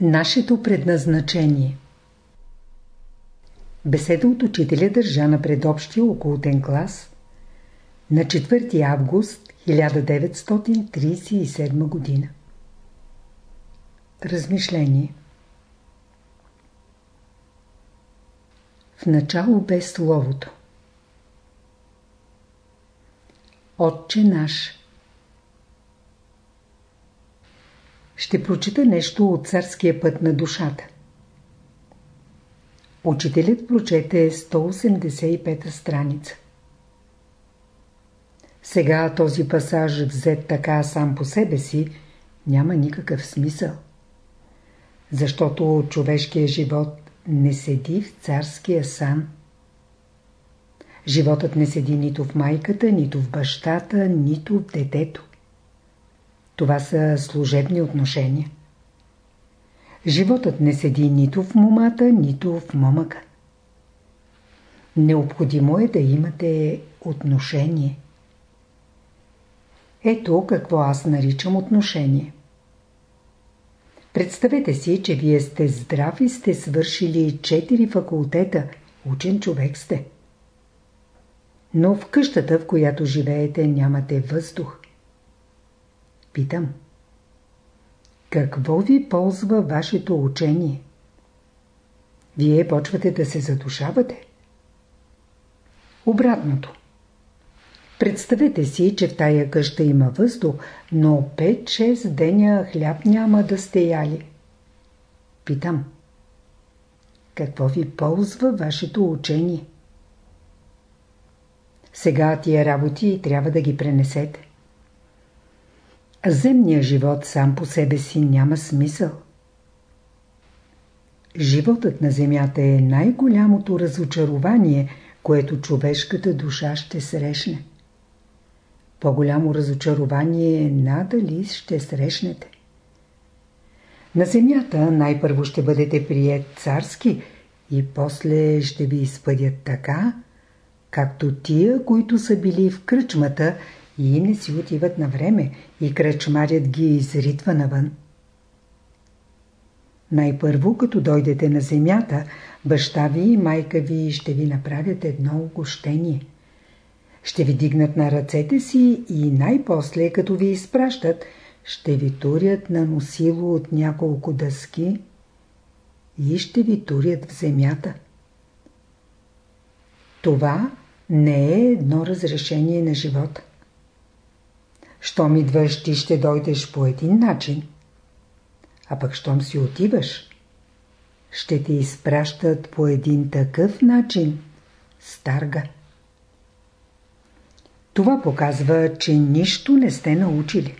Нашето предназначение Беседа от учителя държа на предобщия околотен клас на 4 август 1937 година. Размишление В начало бе Словото. Отче наш Ще прочита нещо от царския път на душата. Учителят прочете 185 страница. Сега този пасаж взет така сам по себе си няма никакъв смисъл. Защото човешкият живот не седи в царския сан. Животът не седи нито в майката, нито в бащата, нито в детето. Това са служебни отношения. Животът не седи нито в момата, нито в момъка. Необходимо е да имате отношение. Ето какво аз наричам отношение. Представете си, че вие сте здрав и сте свършили четири факултета, учен човек сте. Но в къщата, в която живеете, нямате въздух. Питам. Какво ви ползва вашето учение? Вие почвате да се задушавате. Обратното. Представете си, че в тая къща има въздух, но 5-6 деня хляб няма да сте яли. Питам. Какво ви ползва вашето учение? Сега тия работи трябва да ги пренесете. Земният живот сам по себе си няма смисъл. Животът на земята е най-голямото разочарование, което човешката душа ще срещне. По-голямо разочарование е надали ще срещнете. На земята най-първо ще бъдете прият царски и после ще ви изпъдят така, както тия, които са били в кръчмата и не си отиват на време и кръчмарят ги изритва навън. Най-първо, като дойдете на земята, баща ви и майка ви ще ви направят едно огощение. Ще ви дигнат на ръцете си и най-после, като ви изпращат, ще ви турят на носило от няколко дъски и ще ви турят в земята. Това не е едно разрешение на живота. Щом идваш, ти ще дойдеш по един начин. А пък щом си отиваш, ще те изпращат по един такъв начин старга. Това показва, че нищо не сте научили.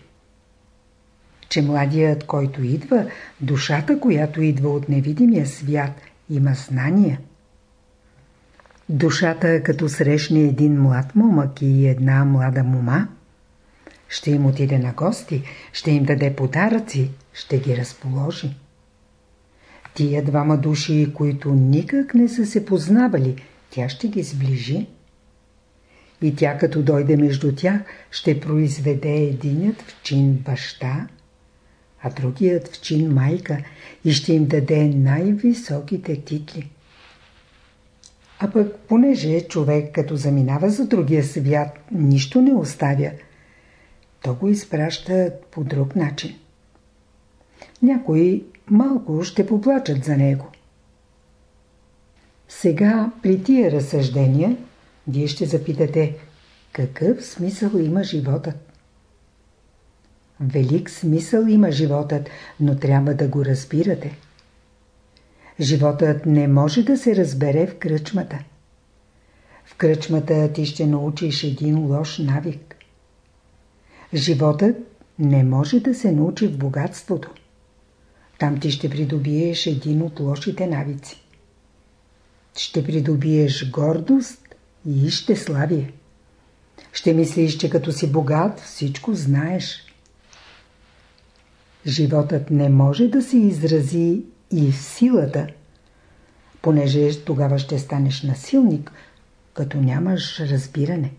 Че младият, който идва, душата, която идва от невидимия свят, има знания. Душата, като срещне един млад момък и една млада мома, ще им отиде на гости, ще им даде подаръци, ще ги разположи. Тия двама души, които никак не са се познавали, тя ще ги сближи. И тя като дойде между тях, ще произведе единят в чин баща, а другият в чин майка и ще им даде най-високите титли. А пък, понеже човек като заминава за другия свят, нищо не оставя – то го изпраща по друг начин. Някои малко ще поплачат за него. Сега при тия разсъждения вие ще запитате какъв смисъл има животът. Велик смисъл има животът, но трябва да го разбирате. Животът не може да се разбере в кръчмата. В кръчмата ти ще научиш един лош навик. Животът не може да се научи в богатството. Там ти ще придобиеш един от лошите навици. Ще придобиеш гордост и ще славие. Ще мислиш, че като си богат, всичко знаеш. Животът не може да се изрази и в силата, понеже тогава ще станеш насилник, като нямаш разбиране.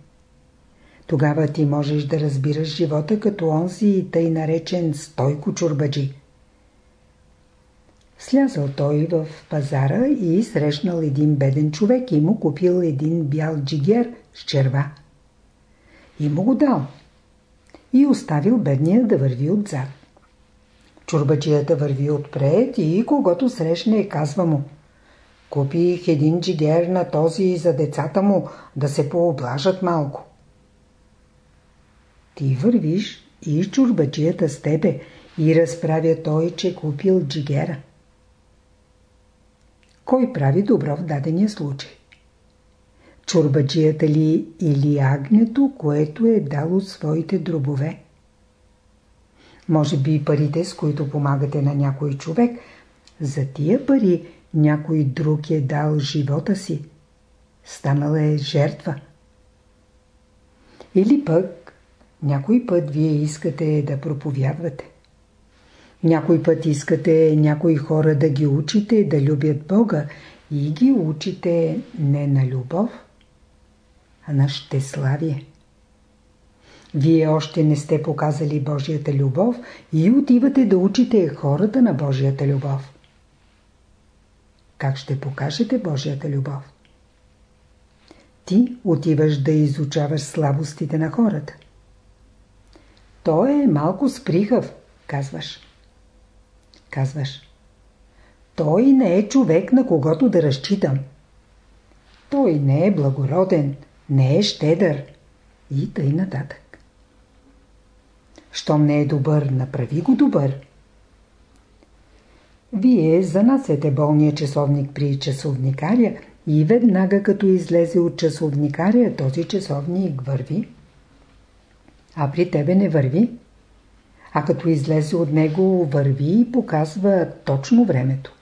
Тогава ти можеш да разбираш живота като онзи и тъй наречен стойко чурбаджи. Слязал той в пазара и срещнал един беден човек и му купил един бял джигер с черва. И му го дал. И оставил бедния да върви отзад. Чурбачията върви отпред и когато срещне казва му Купих един джигер на този за децата му да се пооблажат малко. Ти вървиш и чурбачията с тебе и разправя той, че купил джигера. Кой прави добро в дадения случай? Чурбаджията ли или агнето, което е дало своите дробове? Може би парите, с които помагате на някой човек, за тия пари някой друг е дал живота си. Станала е жертва. Или пък някой път вие искате да проповядвате. Някой път искате някои хора да ги учите да любят Бога и ги учите не на любов, а на щеславие. Вие още не сте показали Божията любов и отивате да учите хората на Божията любов. Как ще покажете Божията любов? Ти отиваш да изучаваш слабостите на хората. Той е малко сприхав, казваш. Казваш. Той не е човек, на когото да разчитам. Той не е благороден, не е щедър и тъй нататък. Щом не е добър, направи го добър. Вие занасяте болния часовник при часовникаря и веднага като излезе от часовникаря, този часовник върви. А при тебе не върви. А като излезе от него, върви и показва точно времето.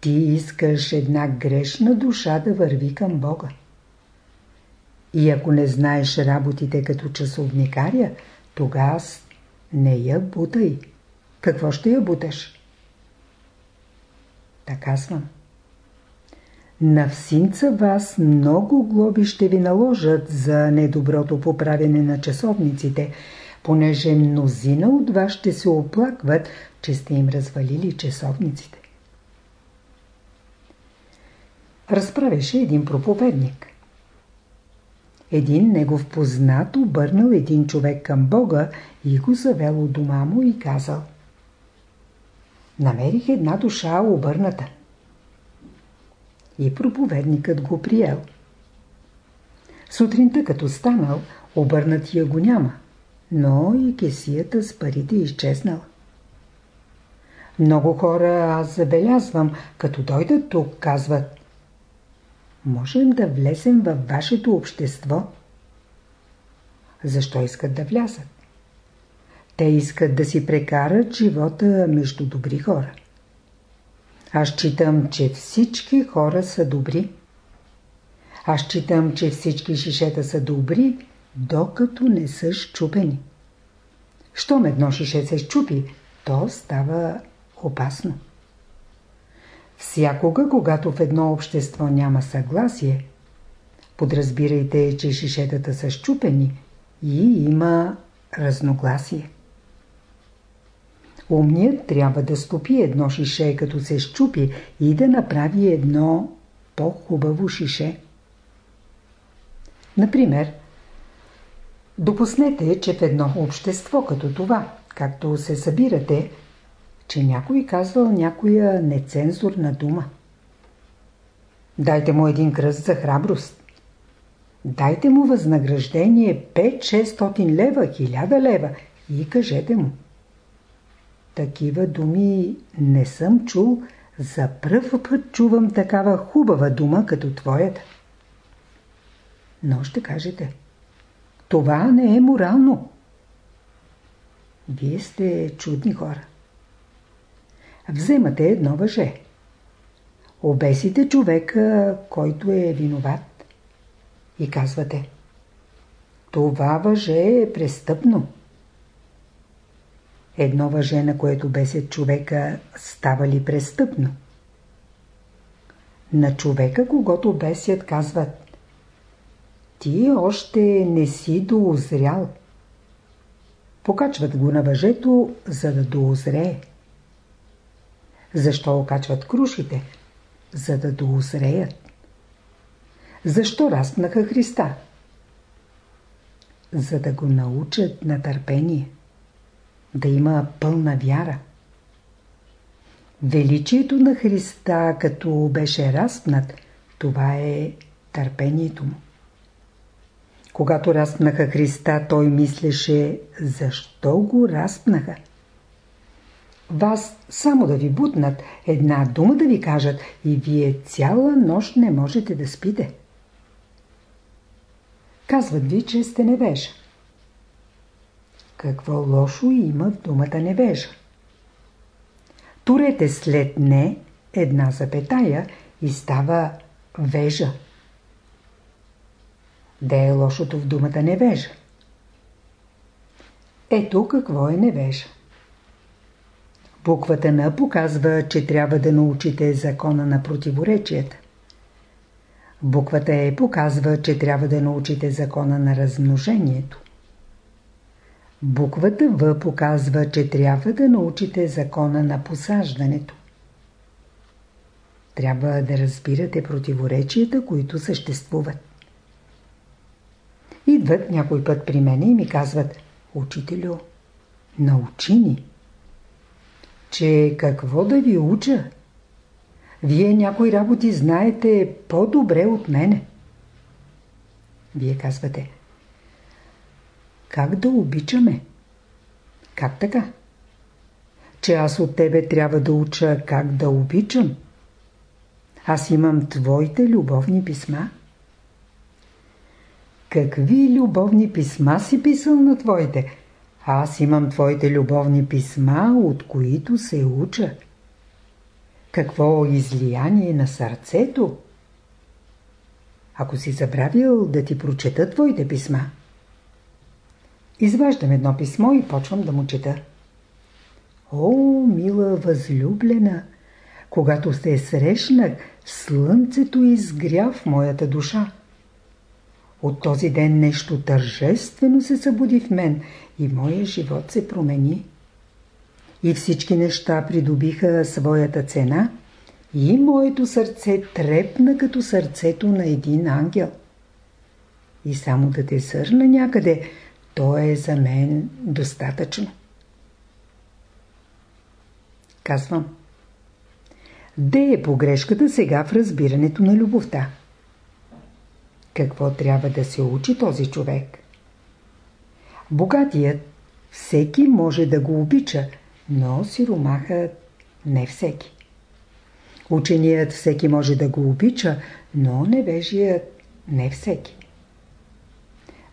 Ти искаш една грешна душа да върви към Бога. И ако не знаеш работите като часовникаря, тогава не я бутай. Какво ще я буташ? Така казвам. На всинца вас много глоби ще ви наложат за недоброто поправене на часовниците, понеже мнозина от вас ще се оплакват, че сте им развалили часовниците. Разправеше един проповедник. Един негов познат обърнал един човек към Бога и го завел от дома му и казал Намерих една душа обърната. И проповедникът го приел. Сутринта като станал, обърнатия го няма, но и кесията с парите изчезнала. Много хора аз забелязвам, като дойдат тук, казват Можем да влезем във вашето общество. Защо искат да влязат? Те искат да си прекарат живота между добри хора. Аз считам, че всички хора са добри. Аз считам, че всички шишета са добри, докато не са щупени. Щом едно шише се щупи, то става опасно. Всякога, когато в едно общество няма съгласие, подразбирайте, че шишетата са щупени и има разногласие. Умният трябва да стопи едно шише, като се щупи и да направи едно по-хубаво шише. Например, допуснете, че в едно общество като това, както се събирате, че някой казвал някоя нецензурна дума. Дайте му един кръст за храброст. Дайте му възнаграждение 5-600 лева, 1000 лева и кажете му. Такива думи не съм чул, за пръв път чувам такава хубава дума като твоята. Но ще кажете, това не е морално. Вие сте чудни хора. Вземате едно въже. Обесите човека, който е виноват. И казвате, това въже е престъпно. Едно въже, на което бесят човека, става ли престъпно? На човека, когато бесят, казват Ти още не си доозрял. Покачват го на въжето, за да доозрее. Защо окачват крушите? За да доозреят. Защо разпнаха Христа? За да го научат на търпение. Да има пълна вяра. Величието на Христа, като беше разпнат, това е търпението му. Когато разпнаха Христа, той мислеше, защо го разпнаха? Вас само да ви бутнат, една дума да ви кажат и вие цяла нощ не можете да спите. Казват ви, че сте невежа. Какво лошо има в думата невежа? Турете след не една запетая и става вежа. Де е лошото в думата невежа? Ето какво е невежа. Буквата Н показва, че трябва да научите закона на противоречията. Буквата Е показва, че трябва да научите закона на размножението. Буквата В показва, че трябва да научите закона на посаждането. Трябва да разбирате противоречията, които съществуват. Идват някой път при мене и ми казват Учителю, научи ни. Че какво да ви уча? Вие някои работи знаете по-добре от мене. Вие казвате Как да обичаме? Как така? Че аз от тебе трябва да уча как да обичам. Аз имам твоите любовни писма. Какви любовни писма си писал на твоите? Аз имам твоите любовни писма, от които се уча. Какво излияние на сърцето? Ако си забравил да ти прочета твоите писма. Изваждам едно писмо и почвам да му чета. О, мила възлюблена, когато се срещнах, слънцето изгря в моята душа. От този ден нещо тържествено се събуди в мен и моя живот се промени. И всички неща придобиха своята цена и моето сърце трепна като сърцето на един ангел. И само да те сърна някъде, то е за мен достатъчно. Казвам. Де е погрешката сега в разбирането на любовта? Какво трябва да се учи този човек? Богатият всеки може да го обича, но сиромахът не всеки. Ученият всеки може да го обича, но невежият не всеки.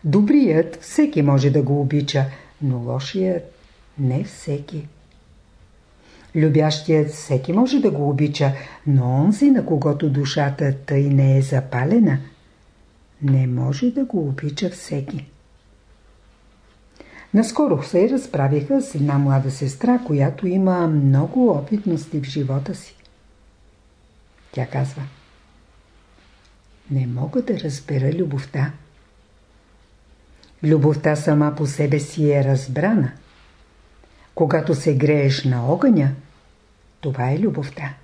Добрият всеки може да го обича, но лошият не всеки. Любящият всеки може да го обича, но онзи, на когото душата тъй не е запалена, не може да го обича всеки. Наскоро се разправиха с една млада сестра, която има много опитности в живота си. Тя казва Не мога да разбера любовта. Любовта сама по себе си е разбрана. Когато се грееш на огъня, това е любовта.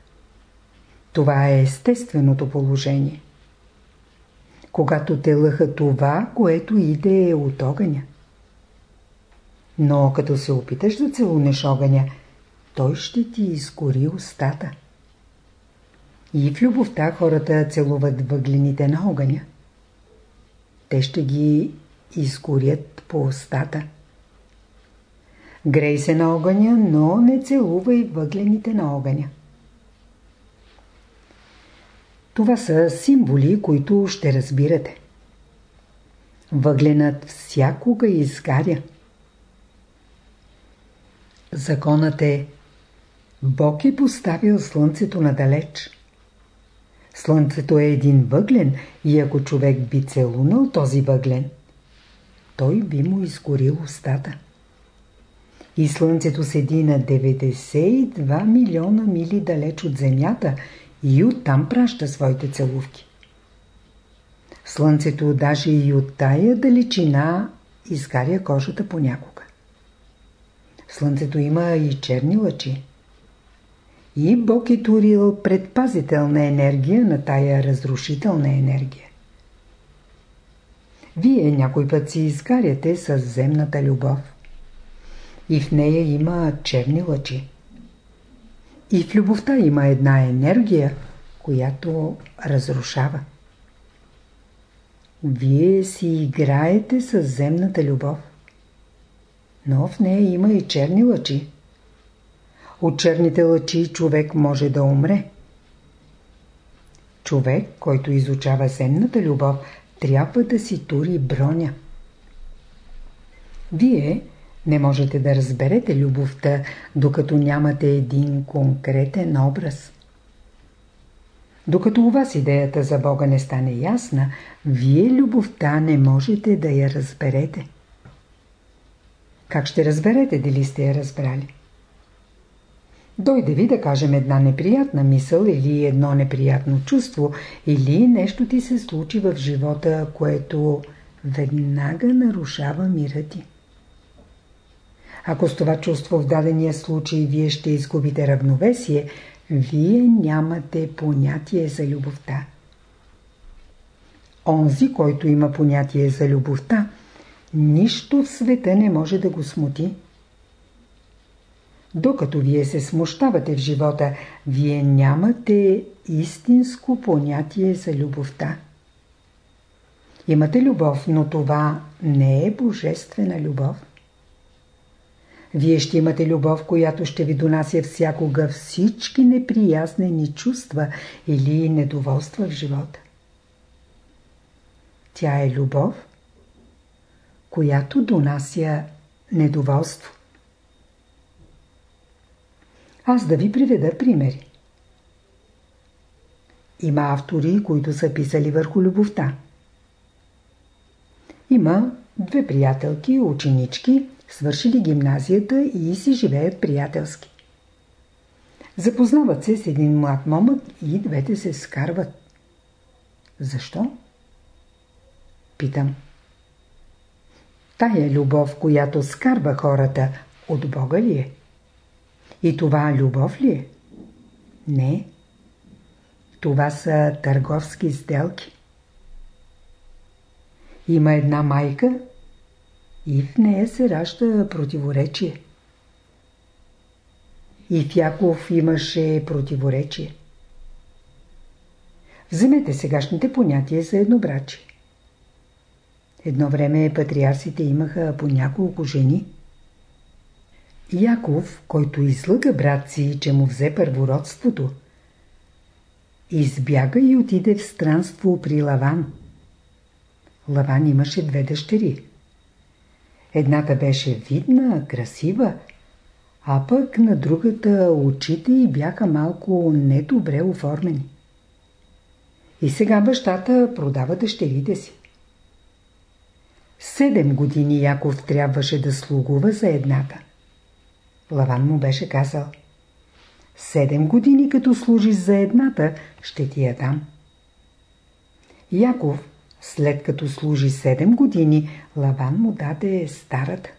Това е естественото положение. Когато те лъха това, което иде от огъня. Но като се опиташ да целунеш огъня, той ще ти изгори устата. И в любовта хората целуват въглените на огъня. Те ще ги изгорят по устата. Грей се на огъня, но не целувай въглените на огъня. Това са символи, които ще разбирате. Въгленът всякога изгаря. Законът е Бог е поставил Слънцето надалеч. Слънцето е един въглен и ако човек би целунал този въглен, той би му изгорил устата. И Слънцето седи на 92 милиона мили далеч от Земята и оттам праща своите целувки. Слънцето даже и от тая далечина изгаря кожата понякога. Слънцето има и черни лъчи. И Бог е турил предпазителна енергия на тая разрушителна енергия. Вие някой път си изгаряте с земната любов. И в нея има черни лъчи. И в любовта има една енергия, която разрушава. Вие си играете с земната любов. Но в нея има и черни лъчи. От черните лъчи човек може да умре. Човек, който изучава земната любов, трябва да си тури броня. Вие не можете да разберете любовта, докато нямате един конкретен образ. Докато у вас идеята за Бога не стане ясна, вие любовта не можете да я разберете. Как ще разберете дали сте я разбрали? Дойде ви да кажем една неприятна мисъл или едно неприятно чувство или нещо ти се случи в живота, което веднага нарушава мира ти. Ако с това чувство в дадения случай вие ще изгубите равновесие, вие нямате понятие за любовта. Онзи, който има понятие за любовта, нищо в света не може да го смути. Докато вие се смущавате в живота, вие нямате истинско понятие за любовта. Имате любов, но това не е божествена любов. Вие ще имате любов, която ще ви донася всякога всички неприяснени чувства или недоволства в живота. Тя е любов, която донася недоволство. Аз да ви приведа примери. Има автори, които са писали върху любовта. Има две приятелки, ученички, свършили гимназията и си живеят приятелски. Запознават се с един млад момък и двете се скарват. Защо? Питам. Тая любов, която скарва хората, от Бога ли е? И това любов ли е? Не. Това са търговски сделки. Има една майка и в нея се ражда противоречие. И в Яков имаше противоречие. Вземете сегашните понятия за еднобрачие. Едно време патриарсите имаха по няколко жени – Яков, който излъга брат си, че му взе първородството, избяга и отиде в странство при Лаван. Лаван имаше две дъщери. Едната беше видна, красива, а пък на другата очите й бяха малко недобре оформени. И сега бащата продава дъщерите си. Седем години Яков трябваше да слугува за едната. Лаван му беше казал Седем години като служиш за едната, ще ти я дам. Яков, след като служи седем години, Лаван му даде старата.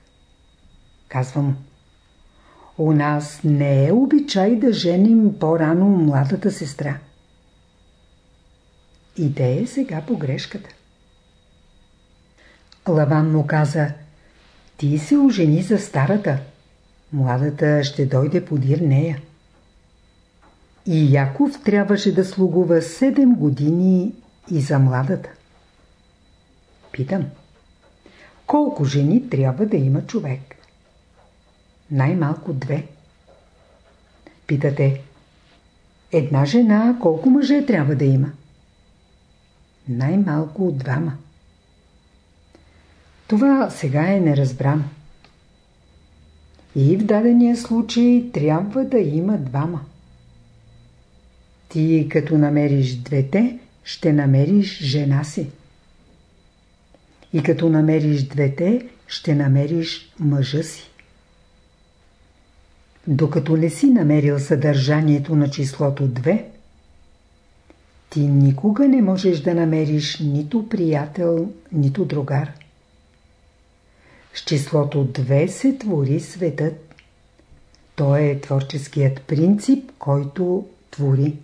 Казвам, у нас не е обичай да женим по-рано младата сестра. Идея сега погрешката. Лаван му каза, ти се ожени за старата. Младата ще дойде подир нея. И Яков трябваше да слугува 7 години и за младата. Питам. Колко жени трябва да има човек? Най-малко две. Питате. Една жена колко мъже трябва да има? Най-малко двама. Това сега е неразбрано. И в дадения случай трябва да има двама. Ти като намериш двете, ще намериш жена си. И като намериш двете, ще намериш мъжа си. Докато не си намерил съдържанието на числото 2, ти никога не можеш да намериш нито приятел, нито другар. С числото 2 се твори светът. То е творческият принцип, който твори.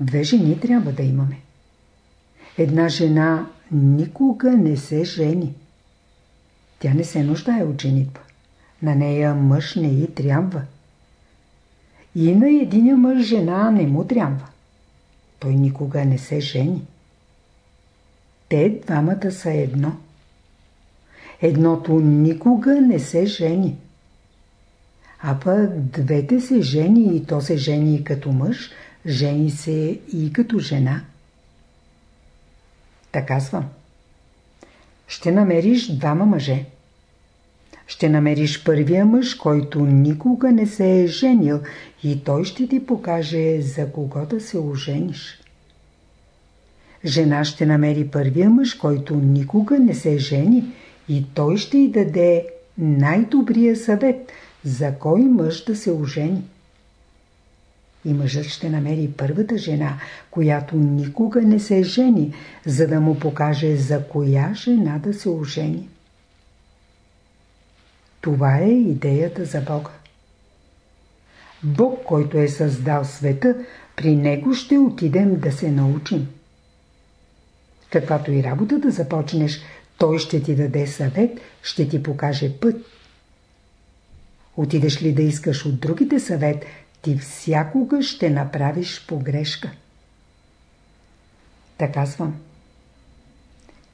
Две жени трябва да имаме. Една жена никога не се жени. Тя не се нуждае от женитба. На нея мъж не й трябва. И на единия мъж жена не му трябва. Той никога не се жени. Те двамата са едно. Едното никога не се жени. А пък двете се жени и то се жени като мъж, жени се и като жена. Така казвам. Ще намериш двама мъже. Ще намериш първия мъж, който никога не се е женил и той ще ти покаже за кого да се ожениш. Жена ще намери първия мъж, който никога не се жени и той ще й даде най-добрия съвет, за кой мъж да се ожени. И мъжът ще намери първата жена, която никога не се жени, за да му покаже за коя жена да се ожени. Това е идеята за Бога. Бог, който е създал света, при Него ще отидем да се научим. Каквато и работа да започнеш, Той ще ти даде съвет, ще ти покаже път. Отидеш ли да искаш от другите съвет, ти всякога ще направиш погрешка. Така казвам.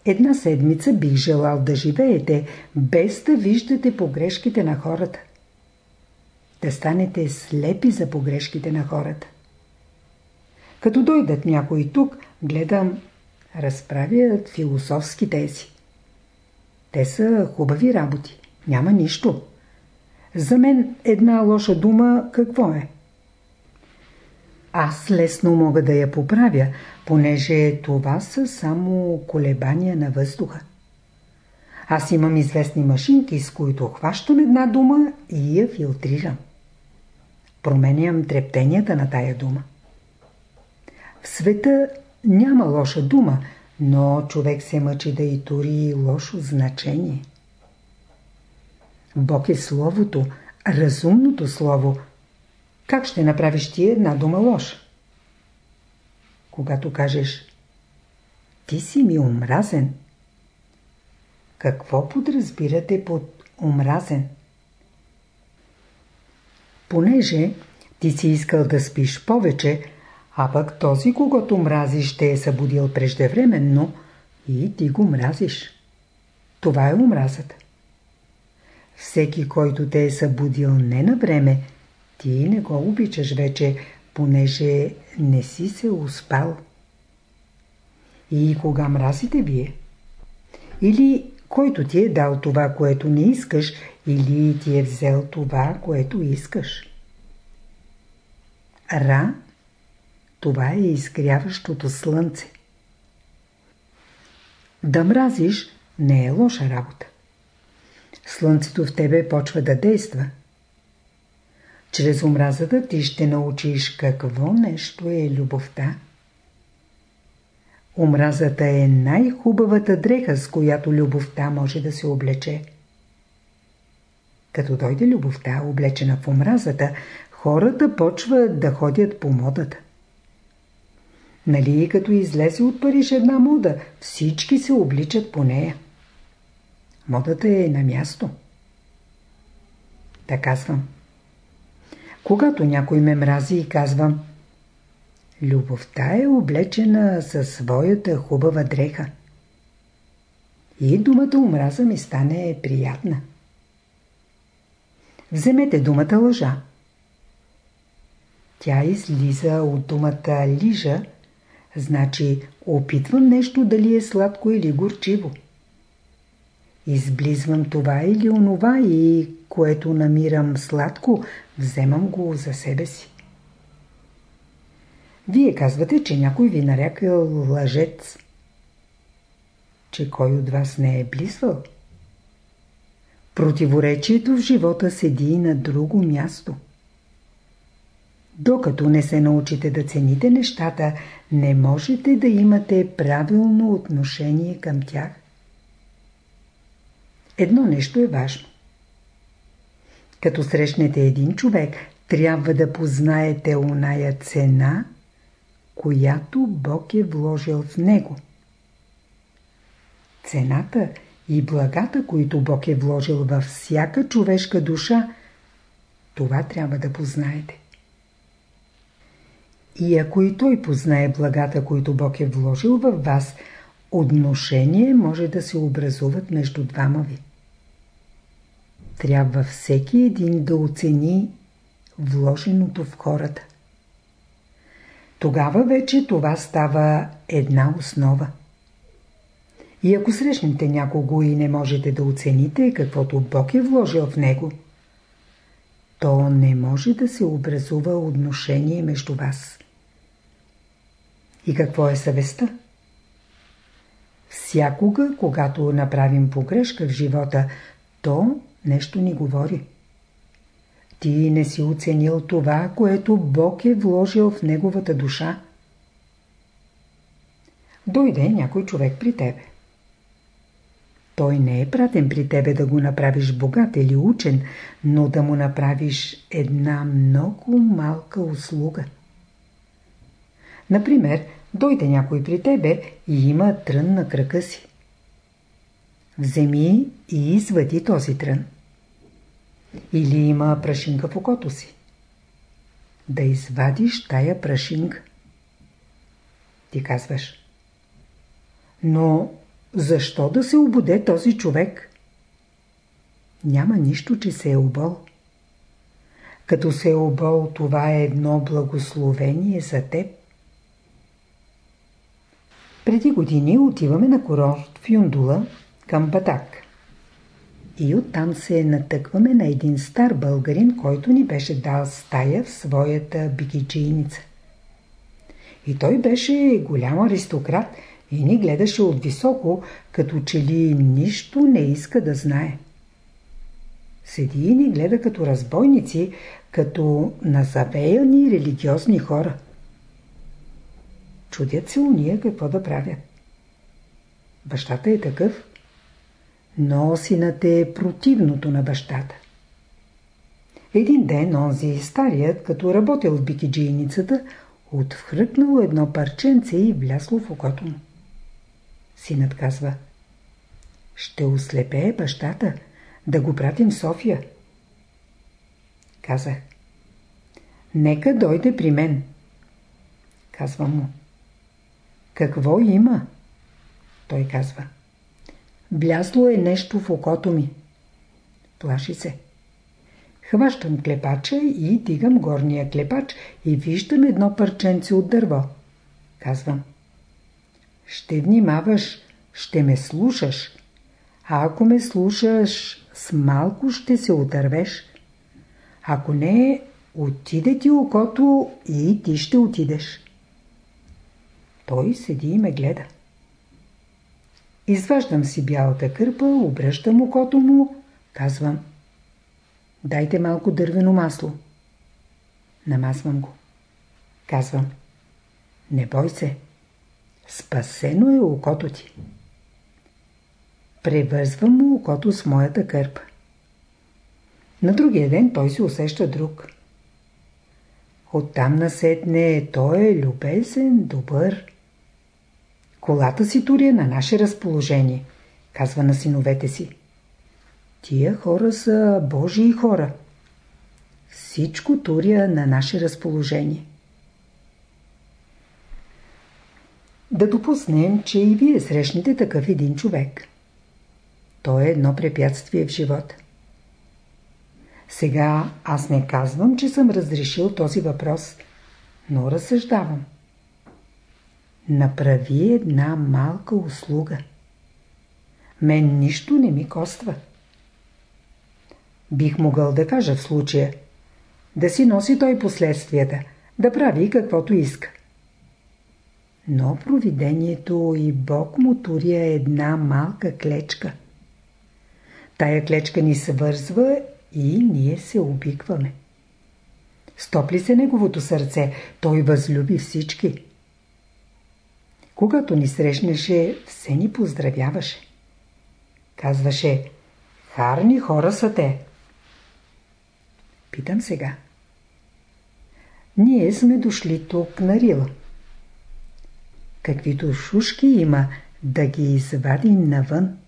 Една седмица бих желал да живеете, без да виждате погрешките на хората. Да станете слепи за погрешките на хората. Като дойдат някои тук, гледам, разправят философски тези. Те са хубави работи. Няма нищо. За мен една лоша дума какво е? Аз лесно мога да я поправя, понеже това са само колебания на въздуха. Аз имам известни машинки, с които хващам една дума и я филтрирам. Променям трептенията на тая дума. В света няма лоша дума, но човек се мъчи да и тури лошо значение. Бог е Словото, разумното Слово. Как ще направиш ти една дума лоша? Когато кажеш Ти си ми омразен. Какво подразбирате под омразен? Понеже ти си искал да спиш повече, а пък този, когато мразиш, ще е събудил преждевременно и ти го мразиш. Това е омразата. Всеки, който те е събудил не на време, ти не го обичаш вече, понеже не си се успал. И кога мразите вие? Или който ти е дал това, което не искаш, или ти е взел това, което искаш. Ра това е изгряващото слънце. Да мразиш не е лоша работа. Слънцето в тебе почва да действа. Чрез омразата ти ще научиш какво нещо е любовта. Омразата е най-хубавата дреха, с която любовта може да се облече. Като дойде любовта, облечена в омразата, хората почват да ходят по модата. Нали като излезе от Париж една мода, всички се обличат по нея. Модата е на място. Така казвам. Когато някой ме мрази и казвам Любовта е облечена със своята хубава дреха. И думата омраза ми стане приятна. Вземете думата лъжа. Тя излиза от думата лижа, Значи опитвам нещо дали е сладко или горчиво. Изблизвам това или онова и което намирам сладко, вземам го за себе си. Вие казвате, че някой ви нарякал лъжец. Че кой от вас не е близвал? Противоречието в живота седи и на друго място. Докато не се научите да цените нещата, не можете да имате правилно отношение към тях. Едно нещо е важно. Като срещнете един човек, трябва да познаете оная цена, която Бог е вложил в него. Цената и благата, които Бог е вложил във всяка човешка душа, това трябва да познаете. И ако и той познае благата, които Бог е вложил във вас, отношение може да се образуват между двама ви. Трябва всеки един да оцени вложеното в хората. Тогава вече това става една основа. И ако срещнете някого и не можете да оцените каквото Бог е вложил в него, то не може да се образува отношение между вас. И какво е съвестта? Всякога, когато направим погрешка в живота, то нещо ни говори. Ти не си оценил това, което Бог е вложил в неговата душа. Дойде някой човек при тебе. Той не е пратен при тебе да го направиш богат или учен, но да му направиш една много малка услуга. Например, дойде някой при тебе и има трън на крака си. Вземи и извади този трън. Или има прашинка в окото си. Да извадиш тая прашинка. Ти казваш. Но защо да се обуде този човек? Няма нищо, че се е обол. Като се е обол, това е едно благословение за теб. Преди години отиваме на курорт в Юндула към Батак. И оттам се натъкваме на един стар българин, който ни беше дал стая в своята бигиджийница. И той беше голям аристократ и ни гледаше от високо, като че ли нищо не иска да знае. Седи и ни гледа като разбойници, като назавеяни религиозни хора. Чудят се уния какво да правят. Бащата е такъв, но синът е противното на бащата. Един ден онзи старият, като работил в бикиджийницата, отвхръкнал едно парченце и влясло в окото му. Синът казва Ще ослепее бащата, да го пратим в София. Казах Нека дойде при мен. Казвам му Какво има? Той казва Блясло е нещо в окото ми. Плаши се. Хващам клепача и дигам горния клепач и виждам едно парченце от дърво. Казвам. Ще внимаваш, ще ме слушаш. А ако ме слушаш, с малко ще се отървеш. Ако не, отиде ти окото и ти ще отидеш. Той седи и ме гледа. Изваждам си бялата кърпа, обръщам окото му, казвам Дайте малко дървено масло. Намазвам го. Казвам Не бой се. Спасено е окото ти. Превързвам му окото с моята кърпа. На другия ден той се усеща друг. Оттам насетне той е любезен, добър. Колата си туря на наше разположение, казва на синовете си. Тия хора са Божии хора. Всичко туря на наше разположение. Да допуснем, че и вие срещнете такъв един човек. То е едно препятствие в живота. Сега аз не казвам, че съм разрешил този въпрос, но разсъждавам. Направи една малка услуга. Мен нищо не ми коства. Бих могъл да кажа в случая. Да си носи той последствията, да прави каквото иска. Но провидението и Бог му туря една малка клечка. Тая клечка ни свързва и ние се обикваме. Стопли се неговото сърце, той възлюби всички. Когато ни срещнеше, все ни поздравяваше. Казваше, харни хора са те. Питам сега. Ние сме дошли тук на Рила. Каквито шушки има, да ги извадим навън.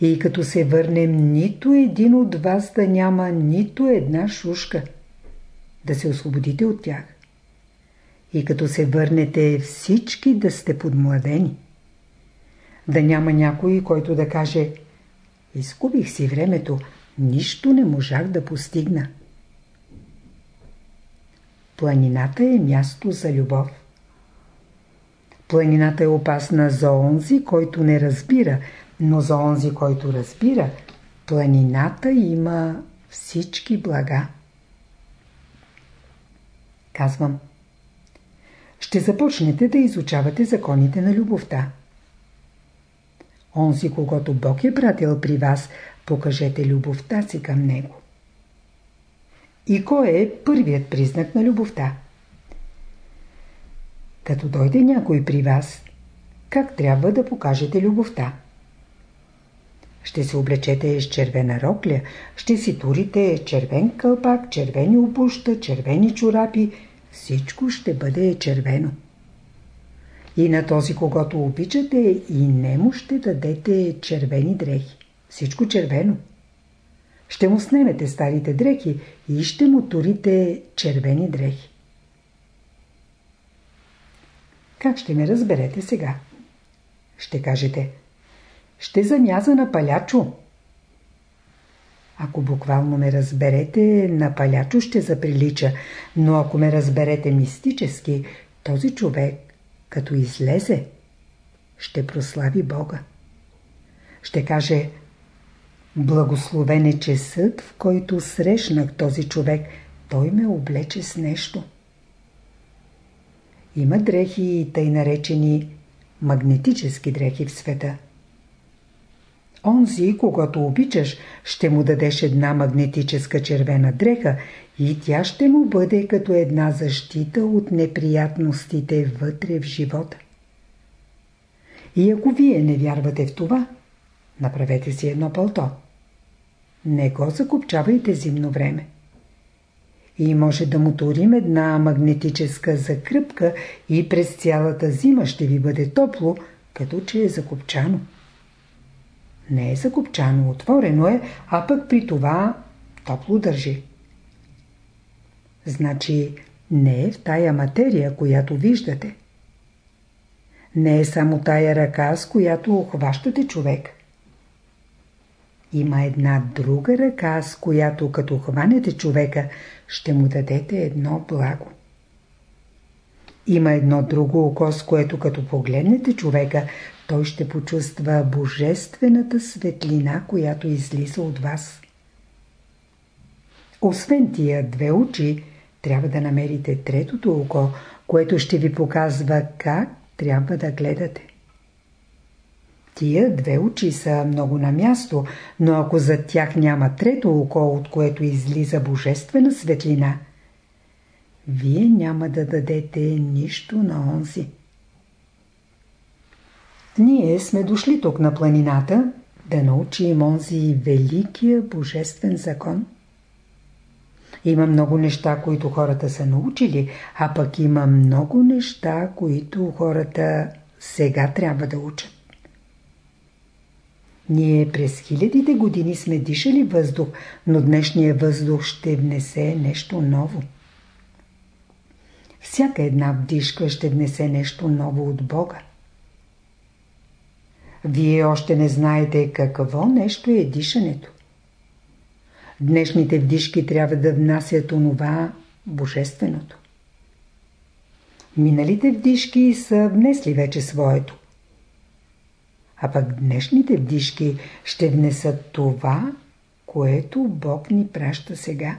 И като се върнем, нито един от вас да няма нито една шушка. Да се освободите от тях. И като се върнете, всички да сте подмладени. Да няма някой, който да каже Изгубих си времето, нищо не можах да постигна. Планината е място за любов. Планината е опасна за онзи, който не разбира, но за онзи, който разбира, планината има всички блага. Казвам. Ще започнете да изучавате законите на любовта. Онзи, когато Бог е пратил при вас, покажете любовта си към Него. И кой е първият признак на любовта? Като дойде някой при вас, как трябва да покажете любовта? Ще се облечете с червена рокля, ще си турите червен кълпак, червени обуща, червени чорапи, всичко ще бъде червено. И на този, когато обичате, и нему ще дадете червени дрехи. Всичко червено. Ще му снемете старите дрехи и ще му турите червени дрехи. Как ще ме разберете сега? Ще кажете, ще замяза на палячо. Ако буквално ме разберете, на палячо ще заприлича, но ако ме разберете мистически, този човек, като излезе, ще прослави Бога. Ще каже, благословен е часът, в който срещнах този човек, той ме облече с нещо. Има дрехи и тъй наречени магнетически дрехи в света. Онзи, когато обичаш, ще му дадеш една магнетическа червена дреха и тя ще му бъде като една защита от неприятностите вътре в живота. И ако вие не вярвате в това, направете си едно пълто. Не го закопчавайте зимно време и може да му турим една магнетическа закръпка и през цялата зима ще ви бъде топло, като че е закопчано. Не е закопчано, отворено е, а пък при това топло държи. Значи не е в тая материя, която виждате. Не е само тая ръка, с която хващате човек. Има една друга ръка, с която като хванете човека, ще му дадете едно благо. Има едно друго око, с което като погледнете човека, той ще почувства божествената светлина, която излиза от вас. Освен тия две очи, трябва да намерите третото око, което ще ви показва как трябва да гледате. Тия две очи са много на място, но ако за тях няма трето око, от което излиза божествена светлина, вие няма да дадете нищо на онзи. Ние сме дошли тук на планината да научим онзи великия божествен закон. Има много неща, които хората са научили, а пък има много неща, които хората сега трябва да учат. Ние през хилядите години сме дишали въздух, но днешния въздух ще внесе нещо ново. Всяка една вдишка ще внесе нещо ново от Бога. Вие още не знаете какво нещо е дишането. Днешните вдишки трябва да внасят онова божественото. Миналите вдишки са внесли вече своето. А пък днешните вдишки ще внесат това, което Бог ни праща сега.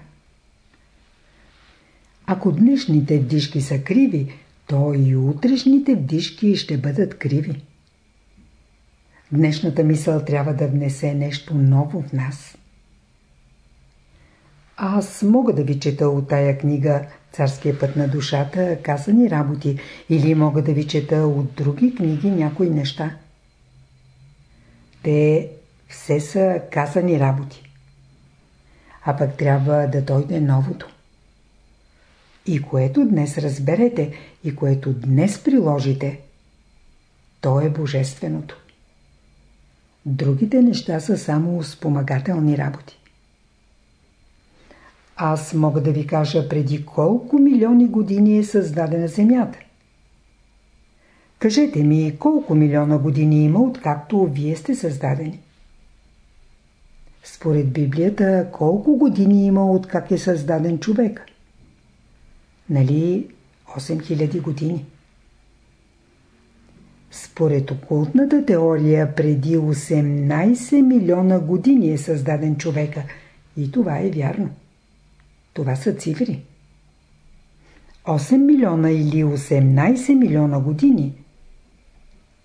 Ако днешните вдишки са криви, то и утрешните вдишки ще бъдат криви. Днешната мисъл трябва да внесе нещо ново в нас. Аз мога да ви чета от тая книга Царския път на душата, казани работи, или мога да ви чета от други книги някои неща. Те все са казани работи. а пък трябва да дойде новото. И което днес разберете, и което днес приложите, то е божественото. Другите неща са само спомагателни работи. Аз мога да ви кажа преди колко милиони години е създадена Земята. Кажете ми колко милиона години има, откакто вие сте създадени. Според Библията, колко години има, откак е създаден човек? Нали 8000 години. Според окултната теория, преди 18 милиона години е създаден човека. И това е вярно. Това са цифри. 8 милиона или 18 милиона години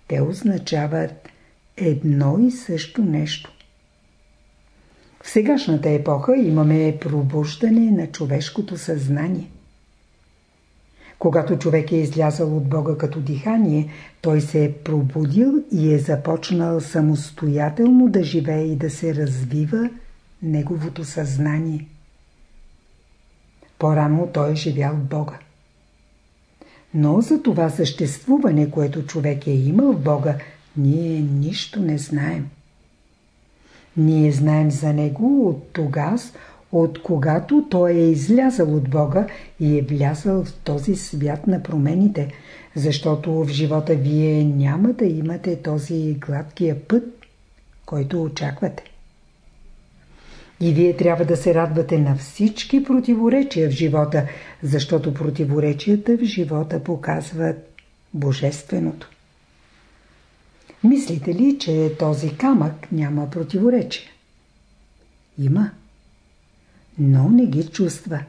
те означават едно и също нещо. В сегашната епоха имаме пробуждане на човешкото съзнание. Когато човек е излязъл от Бога като дихание, той се е пробудил и е започнал самостоятелно да живее и да се развива неговото съзнание. По-рано той е живял Бога. Но за това съществуване, което човек е имал в Бога, ние нищо не знаем. Ние знаем за него от тогас, от когато той е излязъл от Бога и е влязъл в този свят на промените, защото в живота вие няма да имате този гладкия път, който очаквате. И вие трябва да се радвате на всички противоречия в живота, защото противоречията в живота показват Божественото. Мислите ли, че този камък няма противоречия? Има. Но не ги чувства.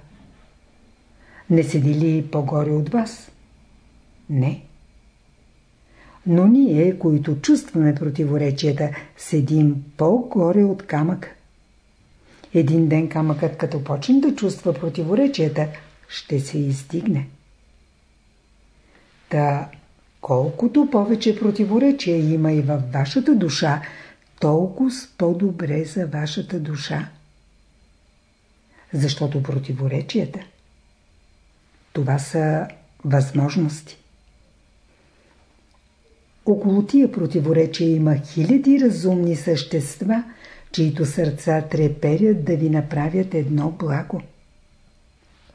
Не седи ли по-горе от вас? Не. Но ние, които чувстваме противоречията, седим по-горе от камъка. Един ден камъкът, като почне да чувства противоречията, ще се издигне. Та, колкото повече противоречия има и във вашата душа, толкова по-добре за вашата душа. Защото противоречията това са възможности. Около тия противоречия има хиляди разумни същества – чието сърца треперят да ви направят едно благо.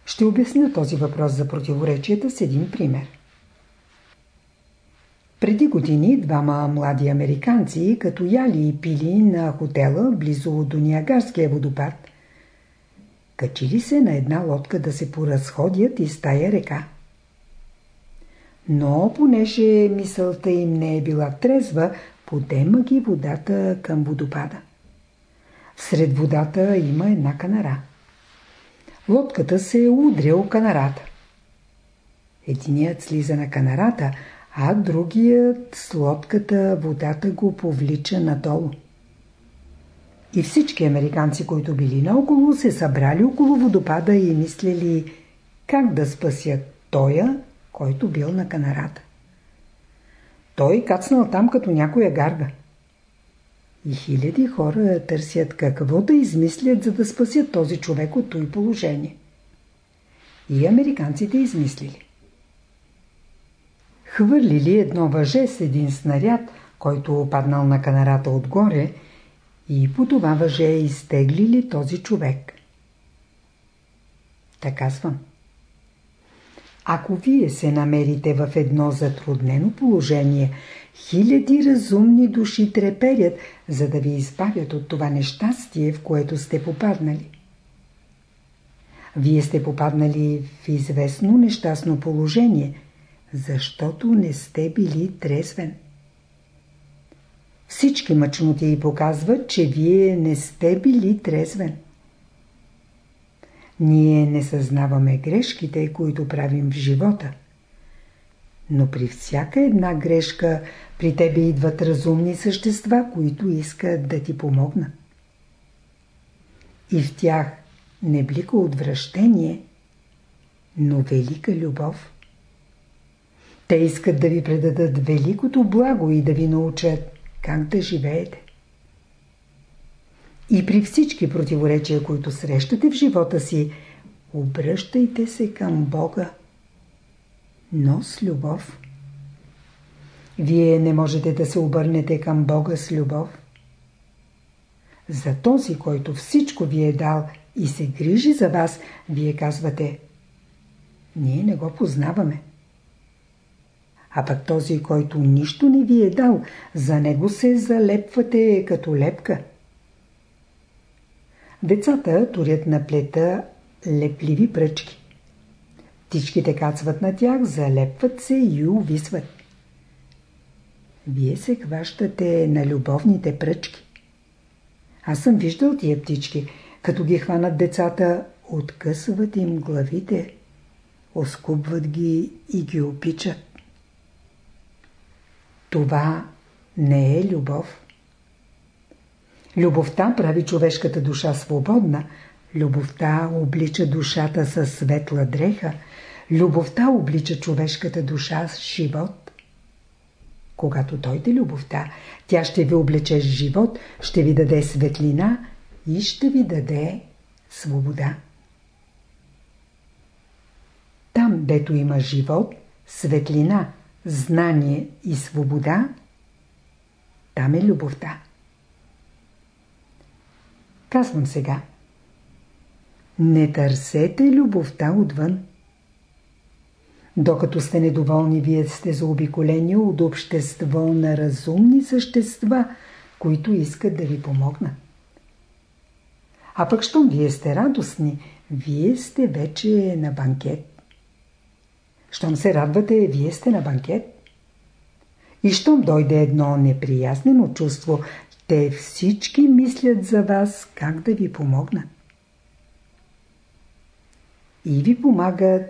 Ще обясня този въпрос за противоречията с един пример. Преди години двама млади американци, като яли и пили на хотела близо до Ниагарския водопад, качили се на една лодка да се поразходят из тая река. Но понеже мисълта им не е била трезва, подема ги водата към водопада. Сред водата има една канара. Лодката се е удрял канарата. Единият слиза на канарата, а другият с лодката водата го повлича надолу. И всички американци, които били наоколо, се събрали около водопада и мислили как да спасят тоя, който бил на канарата. Той кацнал там като някоя гарга. И хиляди хора търсят какво да измислят, за да спасят този човек от той положение. И американците измислили. Хвърлили едно въже с един снаряд, който опаднал на канарата отгоре и по това въже изтеглили този човек. Така казвам. Ако вие се намерите в едно затруднено положение – Хиляди разумни души треперят, за да ви избавят от това нещастие, в което сте попаднали. Вие сте попаднали в известно нещастно положение, защото не сте били трезвен. Всички мъчноти показват, че вие не сте били трезвен. Ние не съзнаваме грешките, които правим в живота – но при всяка една грешка при тебе идват разумни същества, които искат да ти помогнат. И в тях не блика отвращение, но велика любов. Те искат да ви предадат великото благо и да ви научат как да живеете. И при всички противоречия, които срещате в живота си, обръщайте се към Бога, но с любов. Вие не можете да се обърнете към Бога с любов. За този, който всичко ви е дал и се грижи за вас, вие казвате Ние не го познаваме. А пък този, който нищо не ви е дал, за него се залепвате като лепка. Децата турят на плета лепливи пръчки. Птичките кацват на тях, залепват се и увисват. Вие се хващате на любовните пръчки. Аз съм виждал тия птички. Като ги хванат децата, откъсват им главите, оскубват ги и ги опичат. Това не е любов. Любовта прави човешката душа свободна. Любовта облича душата със светла дреха. Любовта облича човешката душа с живот. Когато дойде любовта, тя ще ви облече с живот, ще ви даде светлина и ще ви даде свобода. Там, дето има живот, светлина, знание и свобода, там е любовта. Казвам сега. Не търсете любовта отвън. Докато сте недоволни, вие сте заобиколени от общество на разумни същества, които искат да ви помогнат. А пък, щом вие сте радостни, вие сте вече на банкет. Щом се радвате, вие сте на банкет. И щом дойде едно неприяснено чувство, те всички мислят за вас как да ви помогнат. И ви помагат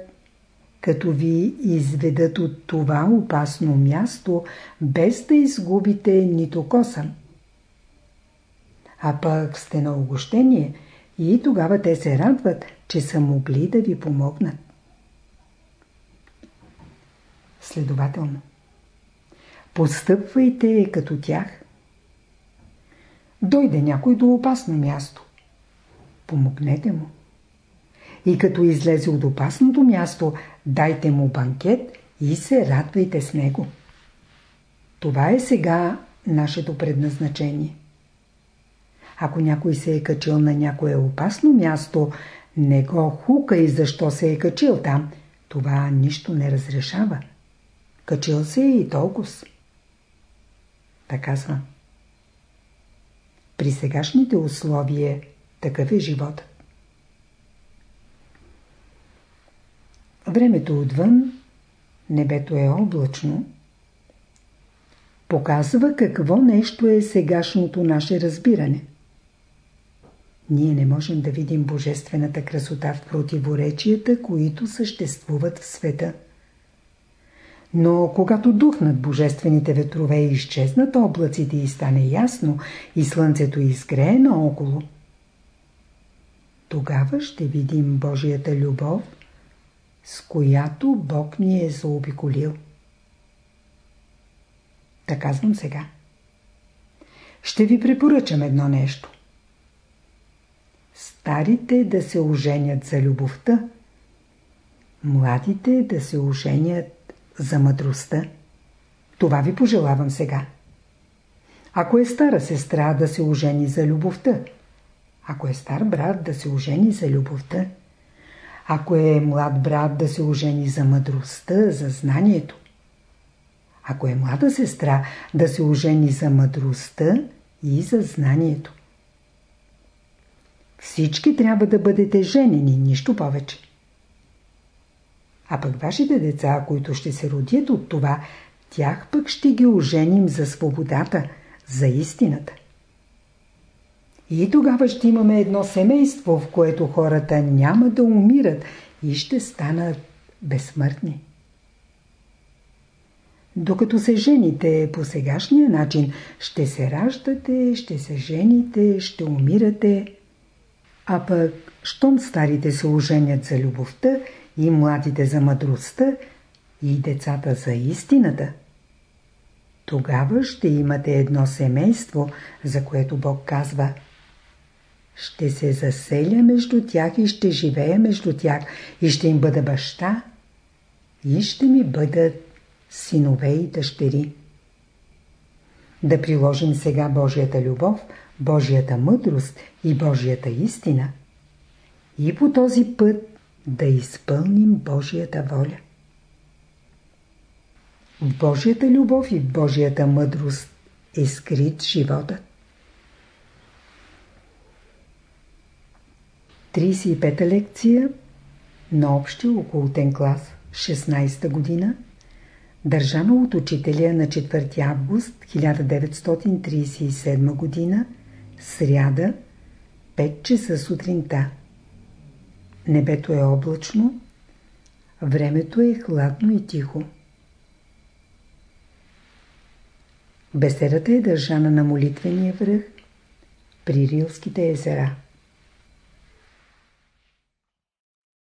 като ви изведат от това опасно място, без да изгубите нито косъм. А пък сте на огощение и тогава те се радват, че са могли да ви помогнат. Следователно, постъпвайте като тях. Дойде някой до опасно място. Помогнете му и като излезе от опасното място, дайте му банкет и се радвайте с него. Това е сега нашето предназначение. Ако някой се е качил на някое опасно място, не го хука и защо се е качил там. Това нищо не разрешава. Качил се и толкова. Така казва. При сегашните условия такъв е животът. Времето отвън, небето е облачно, показва какво нещо е сегашното наше разбиране. Ние не можем да видим божествената красота в противоречията, които съществуват в света. Но когато духнат божествените ветрове и изчезнат облаците и стане ясно и слънцето изгрее наоколо, тогава ще видим Божията любов – с която Бог ни е заобиколил. Така казвам сега. Ще ви препоръчам едно нещо. Старите да се оженят за любовта, младите да се оженят за мъдростта. Това ви пожелавам сега. Ако е стара сестра да се ожени за любовта, ако е стар брат да се ожени за любовта, ако е млад брат да се ожени за мъдростта, за знанието. Ако е млада сестра да се ожени за мъдростта и за знанието. Всички трябва да бъдете женени, нищо повече. А пък вашите деца, които ще се родят от това, тях пък ще ги оженим за свободата, за истината. И тогава ще имаме едно семейство, в което хората няма да умират и ще станат безсмъртни. Докато се жените по сегашния начин, ще се раждате, ще се жените, ще умирате. А пък, щом старите се оженят за любовта и младите за мъдростта и децата за истината, тогава ще имате едно семейство, за което Бог казва – ще се заселя между тях и ще живея между тях и ще им бъда баща и ще ми бъдат синове и дъщери. Да приложим сега Божията любов, Божията мъдрост и Божията истина и по този път да изпълним Божията воля. В Божията любов и Божията мъдрост е скрит животът. 35-та лекция на общия околотен клас, 16-та година, държана от учителя на 4 август 1937 година, сряда, 5 часа сутринта. Небето е облачно, времето е хладно и тихо. Беседата е държана на молитвения връх при Рилските езера.